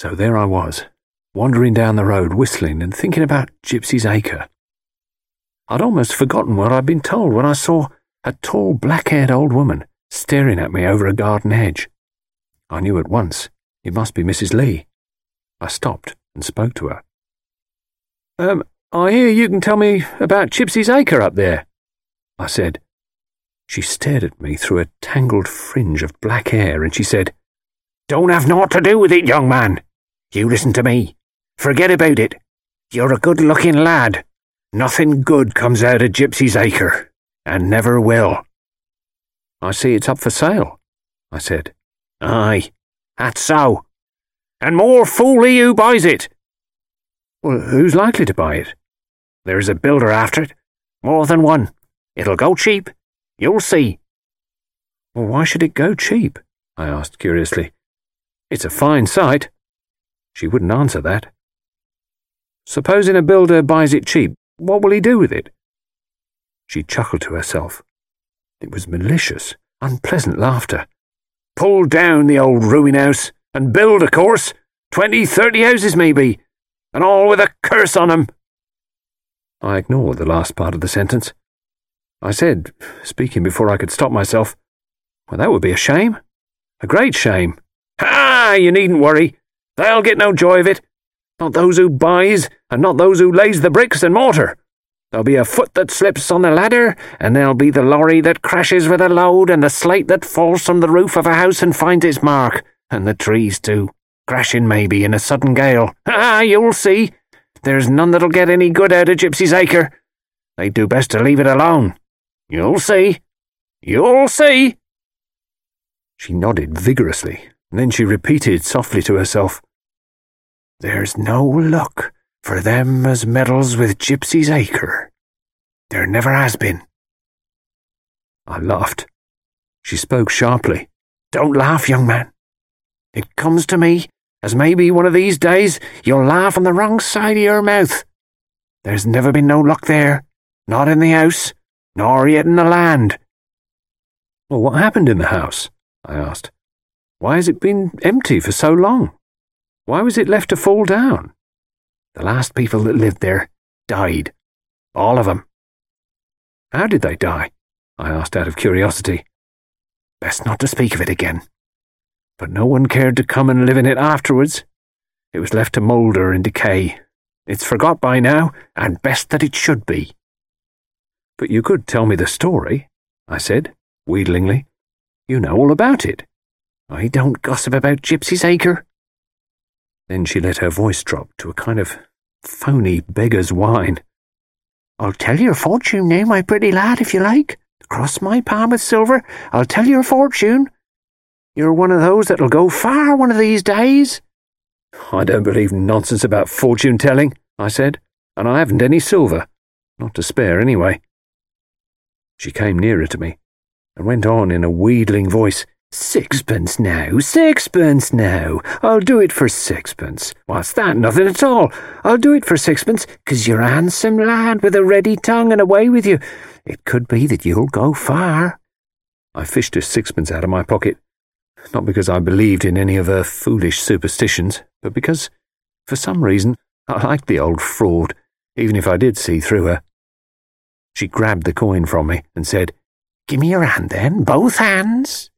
So there I was, wandering down the road, whistling and thinking about Gypsy's Acre. I'd almost forgotten what I'd been told when I saw a tall, black haired old woman staring at me over a garden hedge. I knew at once it must be Mrs. Lee. I stopped and spoke to her. Um, I hear you can tell me about Gypsy's Acre up there, I said. She stared at me through a tangled fringe of black hair and she said, Don't have naught to do with it, young man. You listen to me. Forget about it. You're a good looking lad. Nothing good comes out of Gypsy's Acre, and never will. I see it's up for sale, I said. Aye, that's so. And more fool he who buys it. Well, who's likely to buy it? There's a builder after it. More than one. It'll go cheap. You'll see. Well, why should it go cheap? I asked curiously. It's a fine site. She wouldn't answer that. Supposing a builder buys it cheap, what will he do with it? She chuckled to herself. It was malicious, unpleasant laughter. Pull down the old ruin house and build, of course. Twenty, thirty houses, maybe, and all with a curse on 'em. I ignored the last part of the sentence. I said, speaking before I could stop myself, Well, that would be a shame. A great shame. Ha! You needn't worry. They'll get no joy of it. Not those who buys, and not those who lays the bricks and mortar. There'll be a foot that slips on the ladder, and there'll be the lorry that crashes with a load, and the slate that falls from the roof of a house and finds its mark, and the trees too, crashing maybe in a sudden gale. Ah, you'll see. There's none that'll get any good out of Gypsy's Acre. They'd do best to leave it alone. You'll see. You'll see. She nodded vigorously, and then she repeated softly to herself, There's no luck for them as meddles with Gypsy's Acre. There never has been. I laughed. She spoke sharply. Don't laugh, young man. It comes to me as maybe one of these days you'll laugh on the wrong side of your mouth. There's never been no luck there, not in the house, nor yet in the land. Well, what happened in the house? I asked. Why has it been empty for so long? Why was it left to fall down? The last people that lived there died. All of them. How did they die? I asked out of curiosity. Best not to speak of it again. But no one cared to come and live in it afterwards. It was left to moulder and decay. It's forgot by now, and best that it should be. But you could tell me the story, I said, wheedlingly. You know all about it. I don't gossip about Gypsy's Acre. Then she let her voice drop to a kind of phony beggar's whine. I'll tell your fortune now, my pretty lad, if you like. Cross my palm with silver, I'll tell your fortune. You're one of those that'll go far one of these days. I don't believe nonsense about fortune telling, I said, and I haven't any silver. Not to spare, anyway. She came nearer to me and went on in a wheedling voice. Sixpence now, sixpence now. I'll do it for sixpence. What's that? Nothing at all. I'll do it for sixpence, 'cause you're a handsome lad with a ready tongue and a way with you. It could be that you'll go far. I fished a sixpence out of my pocket, not because I believed in any of her foolish superstitions, but because, for some reason, I liked the old fraud, even if I did see through her. She grabbed the coin from me and said, Give me your hand then, both hands.